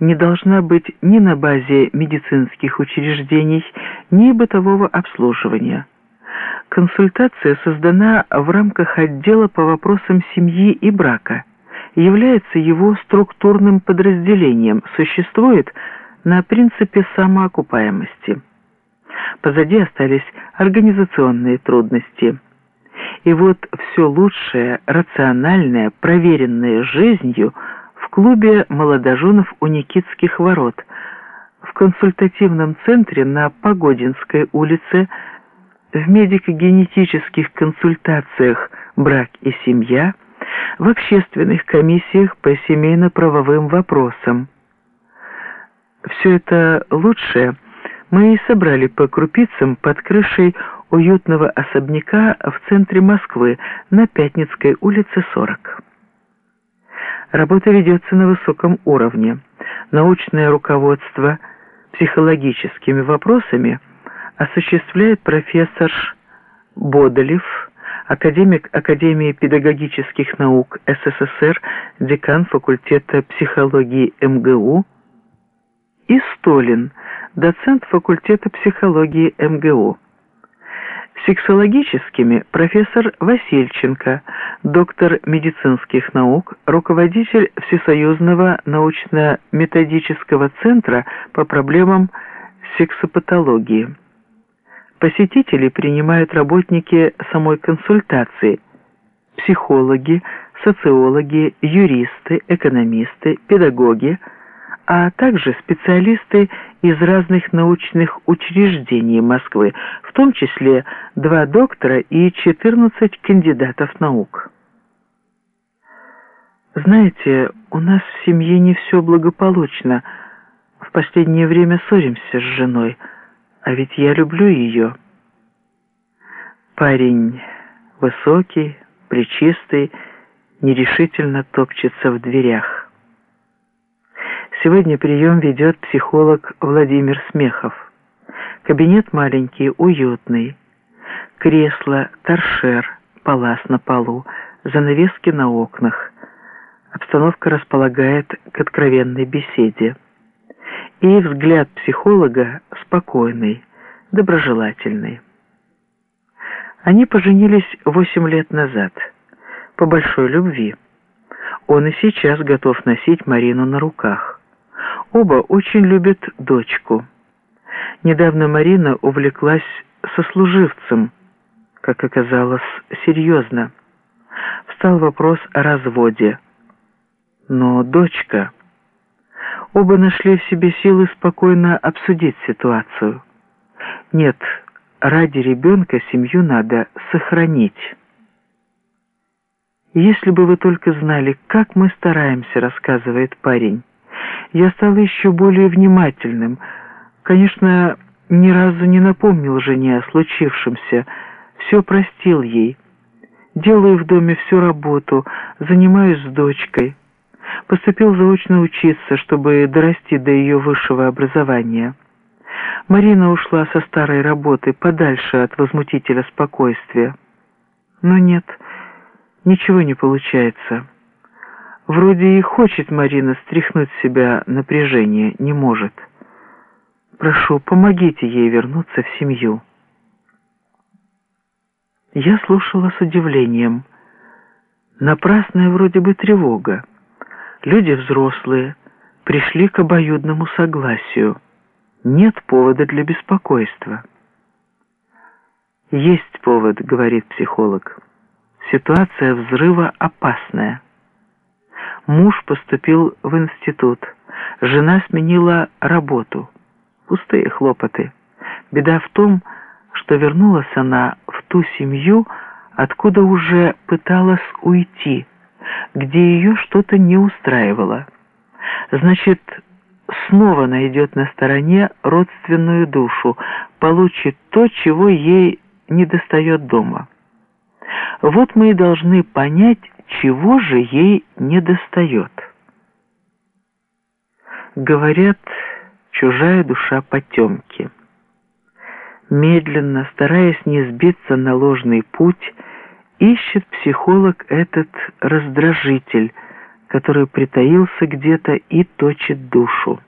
не должна быть ни на базе медицинских учреждений, ни бытового обслуживания. Консультация создана в рамках отдела по вопросам семьи и брака, является его структурным подразделением, существует на принципе самоокупаемости. Позади остались организационные трудности. И вот все лучшее, рациональное, проверенное жизнью клубе молодоженов у Никитских ворот, в консультативном центре на Погодинской улице, в медико-генетических консультациях «Брак и семья», в общественных комиссиях по семейно-правовым вопросам. Все это лучшее мы и собрали по крупицам под крышей уютного особняка в центре Москвы на Пятницкой улице 40. Работа ведется на высоком уровне. Научное руководство психологическими вопросами осуществляет профессор Бодолев, академик Академии педагогических наук СССР, декан факультета психологии МГУ, и Столин, доцент факультета психологии МГУ. Сексологическими профессор Васильченко, доктор медицинских наук, руководитель Всесоюзного научно-методического центра по проблемам сексопатологии. Посетителей принимают работники самой консультации, психологи, социологи, юристы, экономисты, педагоги, а также специалисты из разных научных учреждений Москвы, в том числе два доктора и 14 кандидатов наук. Знаете, у нас в семье не все благополучно. В последнее время ссоримся с женой, а ведь я люблю ее. Парень высокий, причистый, нерешительно топчется в дверях. Сегодня прием ведет психолог Владимир Смехов. Кабинет маленький, уютный. Кресло, торшер, палас на полу, занавески на окнах. Обстановка располагает к откровенной беседе. И взгляд психолога спокойный, доброжелательный. Они поженились восемь лет назад, по большой любви. Он и сейчас готов носить Марину на руках. Оба очень любят дочку. Недавно Марина увлеклась сослуживцем, как оказалось, серьезно. Встал вопрос о разводе. Но дочка... Оба нашли в себе силы спокойно обсудить ситуацию. Нет, ради ребенка семью надо сохранить. «Если бы вы только знали, как мы стараемся», — рассказывает парень я стал еще более внимательным. Конечно, ни разу не напомнил жене о случившемся, все простил ей. Делаю в доме всю работу, занимаюсь с дочкой. Поступил заочно учиться, чтобы дорасти до ее высшего образования. Марина ушла со старой работы подальше от возмутителя спокойствия. Но нет, ничего не получается. Вроде и хочет Марина стряхнуть себя напряжение, не может. Прошу, помогите ей вернуться в семью. Я слушала с удивлением. Напрасная вроде бы тревога. Люди взрослые пришли к обоюдному согласию. Нет повода для беспокойства. Есть повод, говорит психолог. Ситуация взрыва опасная. Муж поступил в институт. Жена сменила работу. Пустые хлопоты. Беда в том, что вернулась она в ту семью, откуда уже пыталась уйти, где ее что-то не устраивало. Значит, снова найдет на стороне родственную душу, получит то, чего ей не достает дома. Вот мы и должны понять, чего же ей не достает? Говорят, чужая душа потемки. Медленно, стараясь не сбиться на ложный путь, ищет психолог этот раздражитель, который притаился где-то и точит душу.